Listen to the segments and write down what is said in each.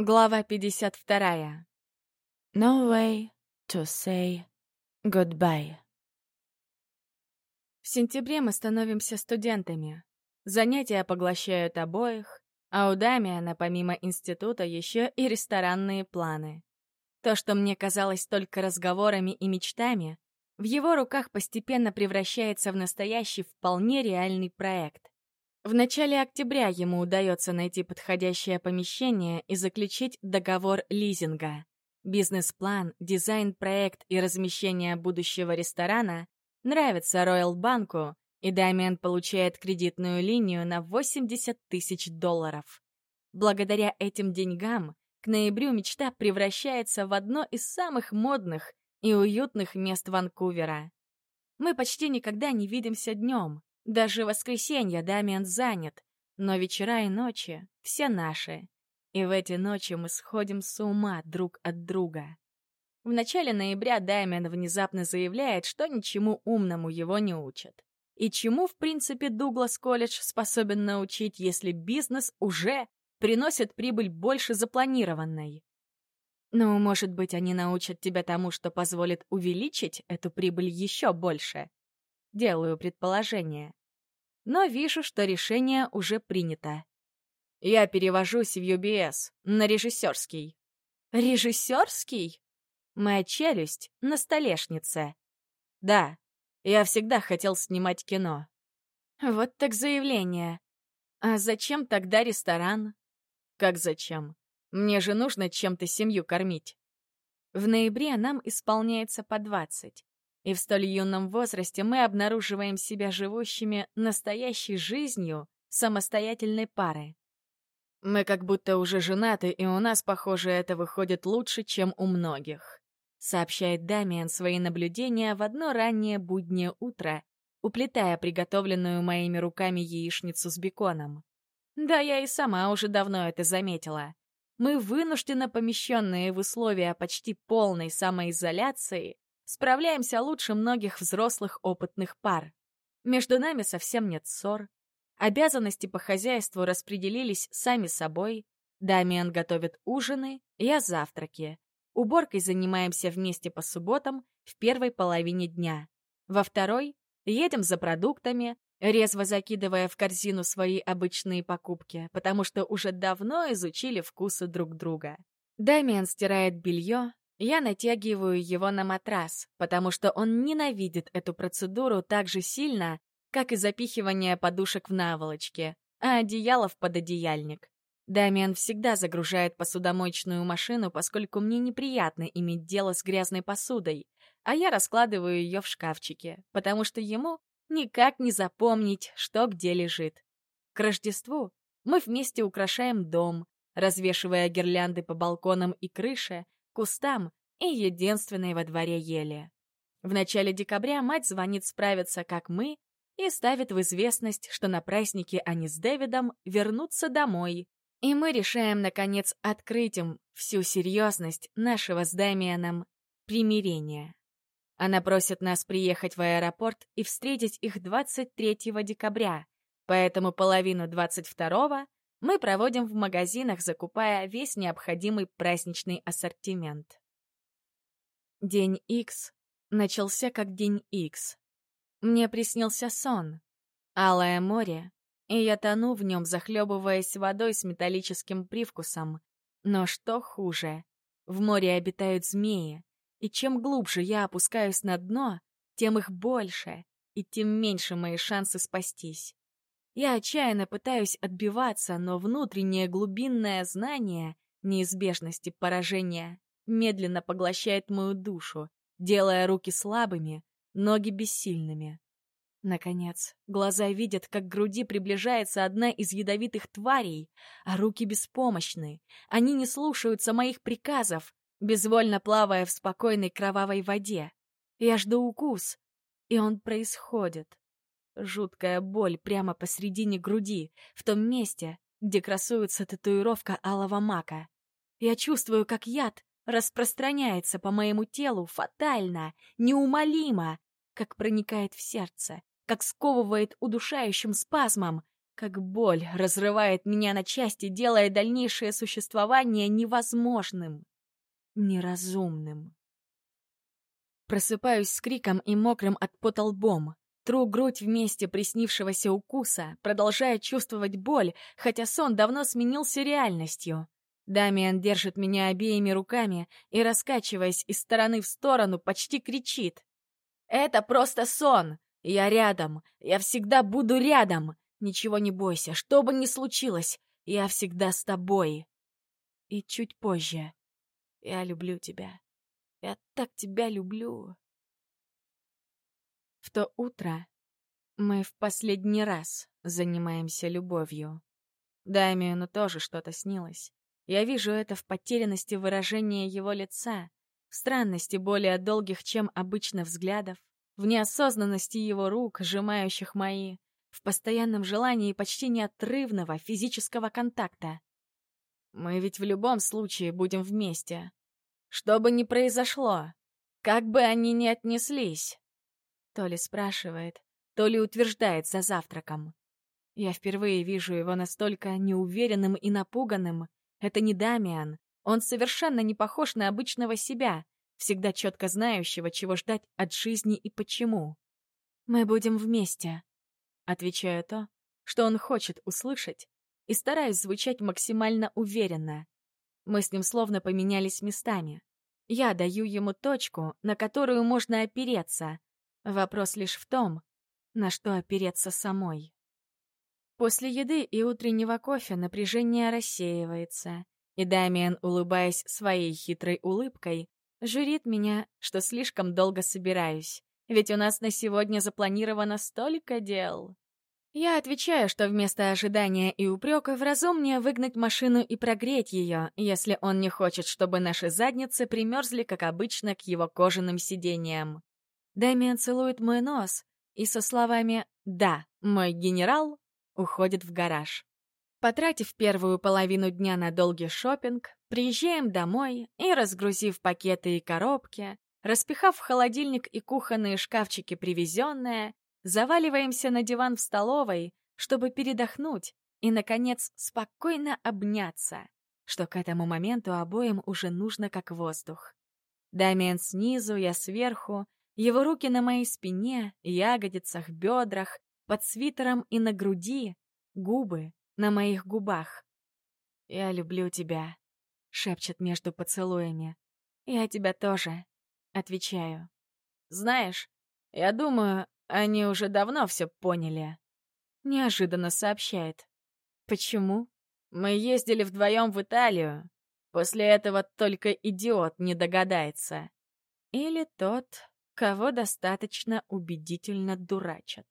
Глава 52. No way to say goodbye. В сентябре мы становимся студентами. Занятия поглощают обоих, а у Дамиана помимо института еще и ресторанные планы. То, что мне казалось только разговорами и мечтами, в его руках постепенно превращается в настоящий вполне реальный проект. В начале октября ему удается найти подходящее помещение и заключить договор лизинга. Бизнес-план, дизайн-проект и размещение будущего ресторана нравятся Роyal Банку, и Дамиан получает кредитную линию на 80 тысяч долларов. Благодаря этим деньгам к ноябрю мечта превращается в одно из самых модных и уютных мест Ванкувера. Мы почти никогда не видимся днем, даже воскресенье Дамиан занят, но вечера и ночи все наши. И в эти ночи мы сходим с ума друг от друга. В начале ноября Дамиан внезапно заявляет, что ничему умному его не учат. И чему, в принципе, Дуглас колледж способен научить, если бизнес уже приносит прибыль больше запланированной? Ну, может быть, они научат тебя тому, что позволит увеличить эту прибыль еще больше? Делаю предположение но вижу, что решение уже принято. Я перевожусь в UBS на режиссерский. Режиссерский? Моя челюсть на столешнице. Да, я всегда хотел снимать кино. Вот так заявление. А зачем тогда ресторан? Как зачем? Мне же нужно чем-то семью кормить. В ноябре нам исполняется по двадцать. И в столь юном возрасте мы обнаруживаем себя живущими настоящей жизнью самостоятельной пары. Мы как будто уже женаты, и у нас, похоже, это выходит лучше, чем у многих. Сообщает Дамиан свои наблюдения в одно раннее буднее утро, уплетая приготовленную моими руками яичницу с беконом. Да, я и сама уже давно это заметила. Мы вынужденно помещенные в условия почти полной самоизоляции, справляемся лучше многих взрослых опытных пар. Между нами совсем нет ссор. Обязанности по хозяйству распределились сами собой. Дамиан готовит ужины, я завтраки. Уборкой занимаемся вместе по субботам в первой половине дня. Во второй едем за продуктами, резво закидывая в корзину свои обычные покупки, потому что уже давно изучили вкусы друг друга. Дамиан стирает белье, я натягиваю его на матрас, потому что он ненавидит эту процедуру так же сильно, как и запихивание подушек в наволочке, а одеяло в пододеяльник. Дамиан всегда загружает посудомоечную машину, поскольку мне неприятно иметь дело с грязной посудой, а я раскладываю ее в шкафчике, потому что ему никак не запомнить, что где лежит. К Рождеству мы вместе украшаем дом, развешивая гирлянды по балконам и крыше, кустам и единственной во дворе ели. В начале декабря мать звонит справиться, как мы, и ставит в известность, что на празднике они с Дэвидом вернутся домой. И мы решаем, наконец, открыть им всю серьезность нашего с Дэмианом примирения. Она просит нас приехать в аэропорт и встретить их 23 декабря, поэтому половину 22 мы проводим в магазинах, закупая весь необходимый праздничный ассортимент. День Икс начался как день Икс. Мне приснился сон. Алое море, и я тону в нем, захлебываясь водой с металлическим привкусом. Но что хуже? В море обитают змеи, и чем глубже я опускаюсь на дно, тем их больше, и тем меньше мои шансы спастись. Я отчаянно пытаюсь отбиваться, но внутреннее глубинное знание неизбежности поражения медленно поглощает мою душу, делая руки слабыми, ноги бессильными. Наконец, глаза видят, как к груди приближается одна из ядовитых тварей, а руки беспомощны. Они не слушаются моих приказов, безвольно плавая в спокойной кровавой воде. Я жду укус, и он происходит. Жуткая боль прямо посредине груди, в том месте, где красуется татуировка алого мака. Я чувствую, как яд распространяется по моему телу фатально, неумолимо, как проникает в сердце, как сковывает удушающим спазмом, как боль разрывает меня на части, делая дальнейшее существование невозможным, неразумным. Просыпаюсь с криком и мокрым от пота лбом. Тру грудь вместе приснившегося укуса, продолжая чувствовать боль, хотя сон давно сменился реальностью. Дамиан держит меня обеими руками и, раскачиваясь из стороны в сторону, почти кричит. «Это просто сон! Я рядом! Я всегда буду рядом! Ничего не бойся, что бы ни случилось, я всегда с тобой!» И чуть позже. «Я люблю тебя. Я так тебя люблю!» В то утро мы в последний раз занимаемся любовью. Дамиану тоже что-то снилось. Я вижу это в потерянности выражения его лица, в странности более долгих, чем обычно, взглядов, в неосознанности его рук, сжимающих мои, в постоянном желании почти неотрывного физического контакта. Мы ведь в любом случае будем вместе. Что бы ни произошло, как бы они ни отнеслись. То ли спрашивает, то ли утверждает за завтраком. Я впервые вижу его настолько неуверенным и напуганным, это не Дамиан. Он совершенно не похож на обычного себя, всегда четко знающего, чего ждать от жизни и почему. «Мы будем вместе», — отвечаю то, что он хочет услышать, и стараюсь звучать максимально уверенно. Мы с ним словно поменялись местами. Я даю ему точку, на которую можно опереться. Вопрос лишь в том, на что опереться самой. После еды и утреннего кофе напряжение рассеивается, и Дамиан, улыбаясь своей хитрой улыбкой, журит меня, что слишком долго собираюсь, ведь у нас на сегодня запланировано столько дел. Я отвечаю, что вместо ожидания и упреков разумнее выгнать машину и прогреть ее, если он не хочет, чтобы наши задницы примерзли, как обычно, к его кожаным сидениям. Дэмиан целует мой нос и со словами «Да, мой генерал» уходит в гараж. Потратив первую половину дня на долгий шопинг, приезжаем домой и, разгрузив пакеты и коробки, распихав в холодильник и кухонные шкафчики привезенное, заваливаемся на диван в столовой, чтобы передохнуть и, наконец, спокойно обняться, что к этому моменту обоим уже нужно как воздух. Дамиан снизу, я сверху, его руки на моей спине, ягодицах, бедрах, под свитером и на груди, губы на моих губах. «Я люблю тебя», — шепчет между поцелуями. «Я тебя тоже», — отвечаю. «Знаешь, я думаю, они уже давно все поняли», — неожиданно сообщает. «Почему?» «Мы ездили вдвоем в Италию. После этого только идиот не догадается. Или тот, кого достаточно убедительно дурачат».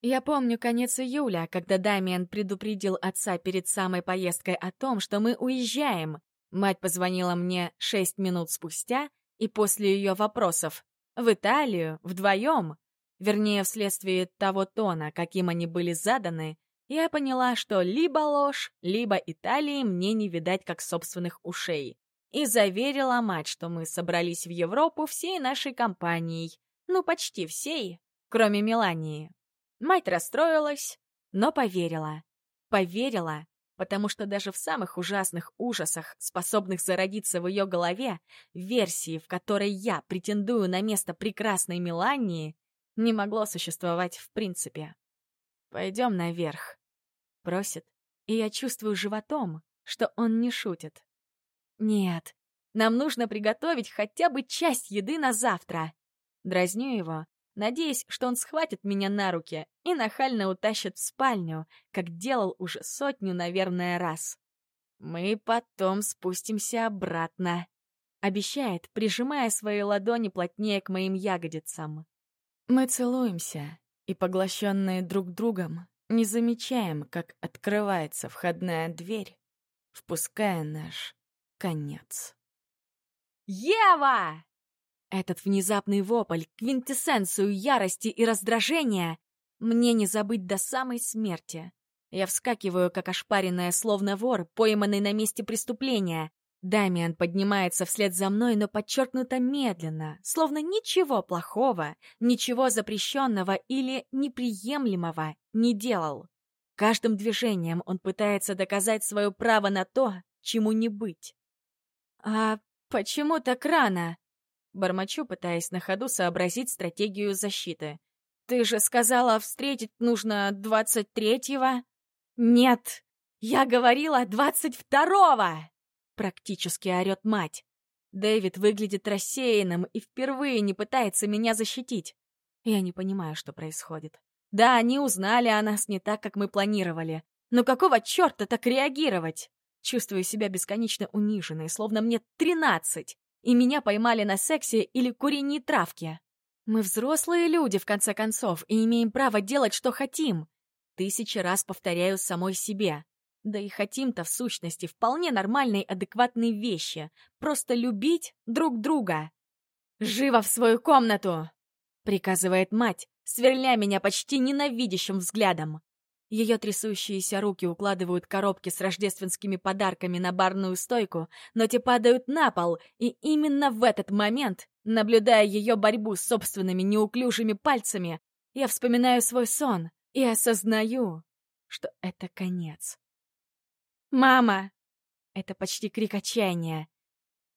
Я помню конец июля, когда Дамиан предупредил отца перед самой поездкой о том, что мы уезжаем. Мать позвонила мне шесть минут спустя, и после ее вопросов «В Италию? Вдвоем?» Вернее, вследствие того тона, каким они были заданы, я поняла, что либо ложь, либо Италии мне не видать как собственных ушей. И заверила мать, что мы собрались в Европу всей нашей компанией. Ну, почти всей, кроме Мелании. Мать расстроилась, но поверила. Поверила, потому что даже в самых ужасных ужасах, способных зародиться в ее голове, версии, в которой я претендую на место прекрасной Мелании, не могло существовать в принципе. «Пойдем наверх», — просит, и я чувствую животом, что он не шутит. «Нет, нам нужно приготовить хотя бы часть еды на завтра». Дразню его, надеясь, что он схватит меня на руки и нахально утащит в спальню, как делал уже сотню, наверное, раз. «Мы потом спустимся обратно», — обещает, прижимая свои ладони плотнее к моим ягодицам. Мы целуемся и, поглощенные друг другом, не замечаем, как открывается входная дверь, впуская наш конец. «Ева!» Этот внезапный вопль, квинтэссенцию ярости и раздражения мне не забыть до самой смерти. Я вскакиваю, как ошпаренная, словно вор, пойманный на месте преступления. Дамиан поднимается вслед за мной, но подчеркнуто медленно, словно ничего плохого, ничего запрещенного или неприемлемого не делал. Каждым движением он пытается доказать свое право на то, чему не быть. «А почему так рано?» Бормочу, пытаясь на ходу сообразить стратегию защиты. «Ты же сказала, встретить нужно двадцать третьего?» «Нет, я говорила двадцать второго!» Практически орёт мать. Дэвид выглядит рассеянным и впервые не пытается меня защитить. Я не понимаю, что происходит. Да, они узнали о нас не так, как мы планировали. Но какого черта так реагировать? Чувствую себя бесконечно униженной, словно мне тринадцать, и меня поймали на сексе или курении травки. Мы взрослые люди, в конце концов, и имеем право делать, что хотим. Тысячи раз повторяю самой себе. Да и хотим-то в сущности вполне нормальной, адекватной вещи. Просто любить друг друга. «Живо в свою комнату!» — приказывает мать, сверля меня почти ненавидящим взглядом. Ее трясущиеся руки укладывают коробки с рождественскими подарками на барную стойку, но те падают на пол, и именно в этот момент, наблюдая ее борьбу с собственными неуклюжими пальцами, я вспоминаю свой сон и осознаю, что это конец. «Мама!» — это почти крик отчаяния.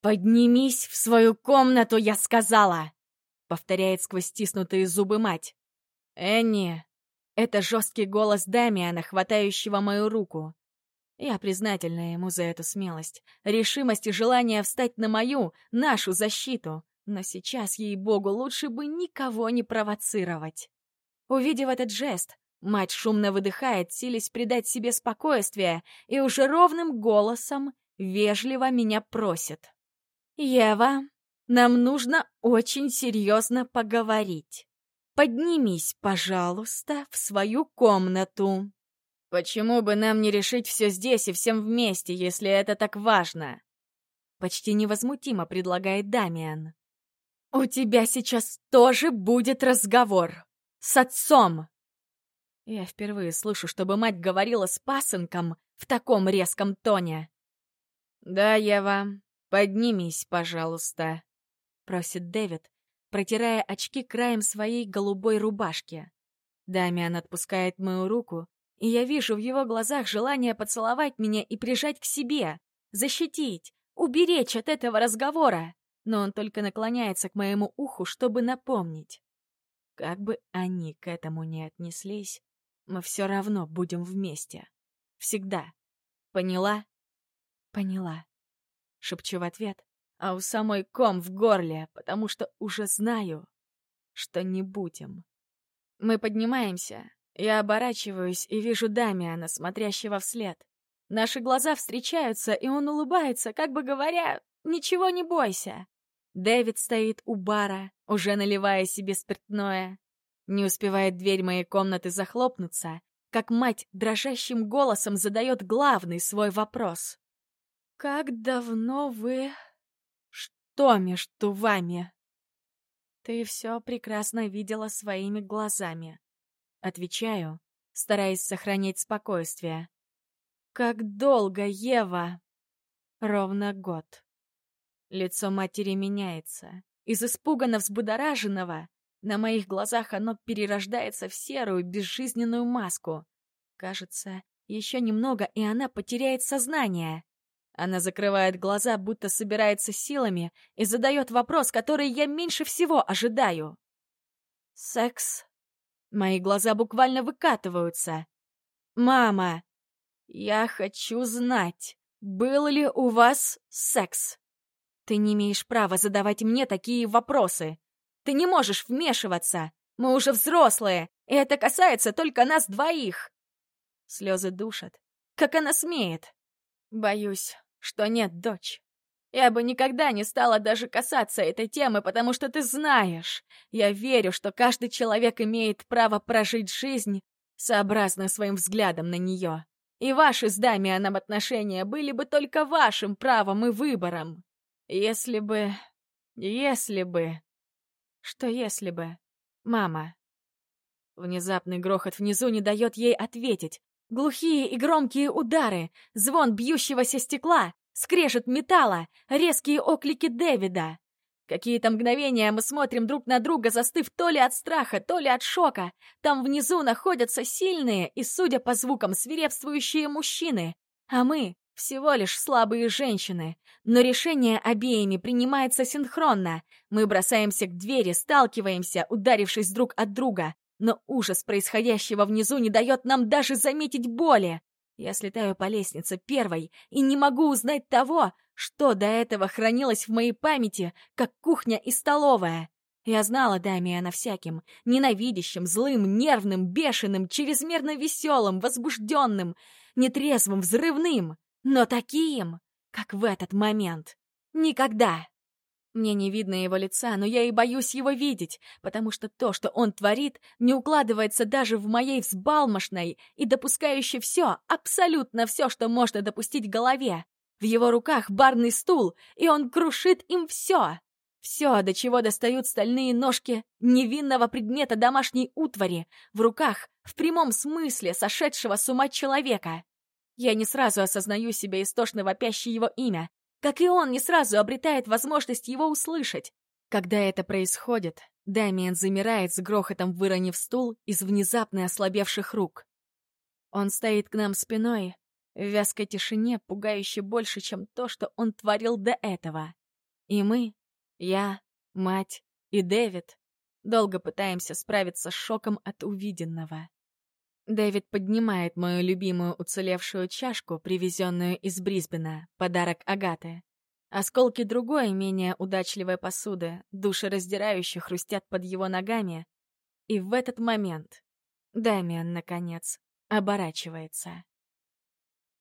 «Поднимись в свою комнату, я сказала!» — повторяет сквозь стиснутые зубы мать. «Энни!» — это жесткий голос Дамиана, хватающего мою руку. Я признательна ему за эту смелость, решимость и желание встать на мою, нашу защиту. Но сейчас, ей-богу, лучше бы никого не провоцировать. Увидев этот жест, мать шумно выдыхает, силясь придать себе спокойствие, и уже ровным голосом вежливо меня просит. «Ева, нам нужно очень серьезно поговорить». Поднимись, пожалуйста, в свою комнату. Почему бы нам не решить все здесь и всем вместе, если это так важно? Почти невозмутимо предлагает Дамиан. У тебя сейчас тоже будет разговор. С отцом. Я впервые слышу, чтобы мать говорила с пасынком в таком резком тоне. «Да, Ева, поднимись, пожалуйста», — просит Дэвид, протирая очки краем своей голубой рубашки. Дамиан отпускает мою руку, и я вижу в его глазах желание поцеловать меня и прижать к себе, защитить, уберечь от этого разговора. Но он только наклоняется к моему уху, чтобы напомнить. Как бы они к этому не отнеслись, мы все равно будем вместе. Всегда. Поняла? Поняла. Шепчу в ответ, а у самой ком в горле, потому что уже знаю, что не будем. Мы поднимаемся. Я оборачиваюсь и вижу Дамиана, смотрящего вслед. Наши глаза встречаются, и он улыбается, как бы говоря, «Ничего не бойся». Дэвид стоит у бара, уже наливая себе спиртное. Не успевает дверь моей комнаты захлопнуться, как мать дрожащим голосом задает главный свой вопрос. «Как давно вы...» что между вами?» «Ты все прекрасно видела своими глазами», — отвечаю, стараясь сохранять спокойствие. «Как долго, Ева?» «Ровно год». Лицо матери меняется. Из испуганно взбудораженного на моих глазах оно перерождается в серую, безжизненную маску. Кажется, еще немного, и она потеряет сознание. Она закрывает глаза, будто собирается силами, и задает вопрос, который я меньше всего ожидаю. «Секс?» Мои глаза буквально выкатываются. «Мама, я хочу знать, был ли у вас секс?» «Ты не имеешь права задавать мне такие вопросы. Ты не можешь вмешиваться. Мы уже взрослые, и это касается только нас двоих». Слезы душат. Как она смеет? Боюсь, что нет, дочь. Я бы никогда не стала даже касаться этой темы, потому что ты знаешь, я верю, что каждый человек имеет право прожить жизнь сообразно своим взглядом на нее. И ваши с Дамианом отношения были бы только вашим правом и выбором. Если бы... Если бы... Что если бы... Мама... Внезапный грохот внизу не дает ей ответить, Глухие и громкие удары, звон бьющегося стекла, скрежет металла, резкие оклики Дэвида. Какие-то мгновения мы смотрим друг на друга, застыв то ли от страха, то ли от шока. Там внизу находятся сильные и, судя по звукам, свирепствующие мужчины. А мы всего лишь слабые женщины. Но решение обеими принимается синхронно. Мы бросаемся к двери, сталкиваемся, ударившись друг от друга. Но ужас происходящего внизу не дает нам даже заметить боли. Я слетаю по лестнице первой и не могу узнать того, что до этого хранилось в моей памяти, как кухня и столовая. Я знала Дамиана всяким, ненавидящим, злым, нервным, бешеным, чрезмерно веселым, возбужденным, нетрезвым, взрывным, но таким, как в этот момент. Никогда. Мне не видно его лица, но я и боюсь его видеть, потому что то, что он творит, не укладывается даже в моей взбалмошной и допускающей все, абсолютно все, что можно допустить голове. В его руках барный стул, и он крушит им все. Все, до чего достают стальные ножки невинного предмета домашней утвари, в руках, в прямом смысле, сошедшего с ума человека. Я не сразу осознаю себя истошно вопящее его имя, как и он не сразу обретает возможность его услышать. Когда это происходит, Дамиан замирает с грохотом, выронив стул из внезапно ослабевших рук. Он стоит к нам спиной, в вязкой тишине, пугающе больше, чем то, что он творил до этого. И мы, я, мать и Дэвид, долго пытаемся справиться с шоком от увиденного. Дэвид поднимает мою любимую уцелевшую чашку, привезенную из Брисбена, подарок Агаты. Осколки другой, менее удачливой посуды, душераздирающе хрустят под его ногами. И в этот момент Дамиан, наконец, оборачивается.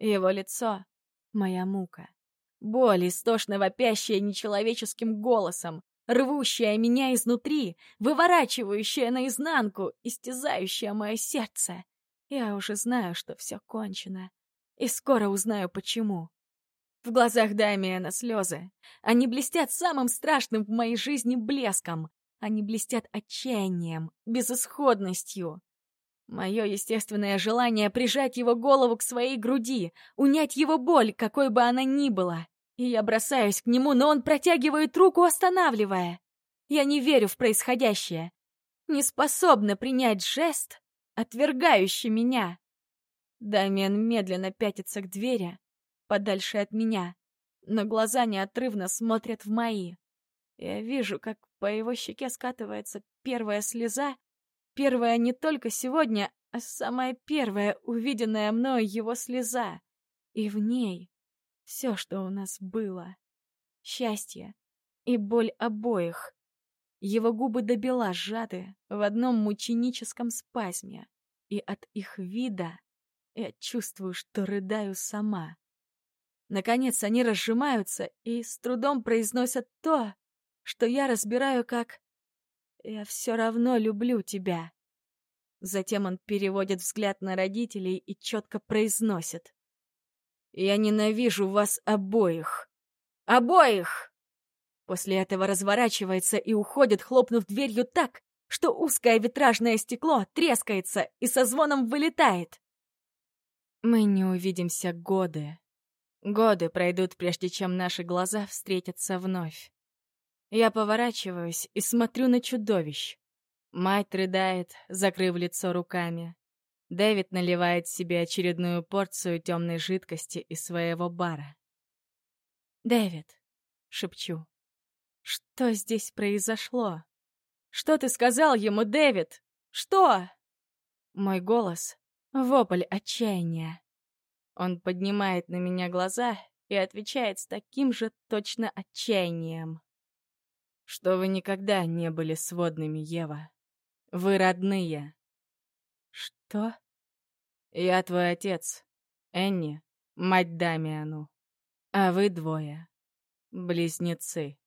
Его лицо — моя мука. Боль, истошно вопящая нечеловеческим голосом, рвущая меня изнутри, выворачивающая наизнанку, истязающая мое сердце. Я уже знаю, что все кончено. И скоро узнаю, почему. В глазах Дамиана слезы. Они блестят самым страшным в моей жизни блеском. Они блестят отчаянием, безысходностью. Мое естественное желание прижать его голову к своей груди, унять его боль, какой бы она ни была. И я бросаюсь к нему, но он протягивает руку, останавливая. Я не верю в происходящее. Не способна принять жест, отвергающий меня. Дамиан медленно пятится к двери, подальше от меня, но глаза неотрывно смотрят в мои. Я вижу, как по его щеке скатывается первая слеза, первая не только сегодня, а самая первая увиденная мною его слеза. И в ней все, что у нас было. Счастье и боль обоих. Его губы добела сжаты в одном мученическом спазме, и от их вида я чувствую, что рыдаю сама. Наконец они разжимаются и с трудом произносят то, что я разбираю как «Я все равно люблю тебя». Затем он переводит взгляд на родителей и четко произносит «Я ненавижу вас обоих! Обоих!» После этого разворачивается и уходит, хлопнув дверью так, что узкое витражное стекло трескается и со звоном вылетает. Мы не увидимся годы. Годы пройдут, прежде чем наши глаза встретятся вновь. Я поворачиваюсь и смотрю на чудовищ. Мать рыдает, закрыв лицо руками. Дэвид наливает себе очередную порцию темной жидкости из своего бара. «Дэвид», — шепчу, что здесь произошло? Что ты сказал ему, Дэвид? Что? Мой голос — вопль отчаяния. Он поднимает на меня глаза и отвечает с таким же точно отчаянием. Что вы никогда не были сводными, Ева. Вы родные. Что? Я твой отец, Энни, мать Дамиану. А вы двое — близнецы.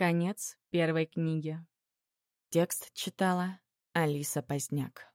Конец первой книги. Текст читала Алиса Поздняк.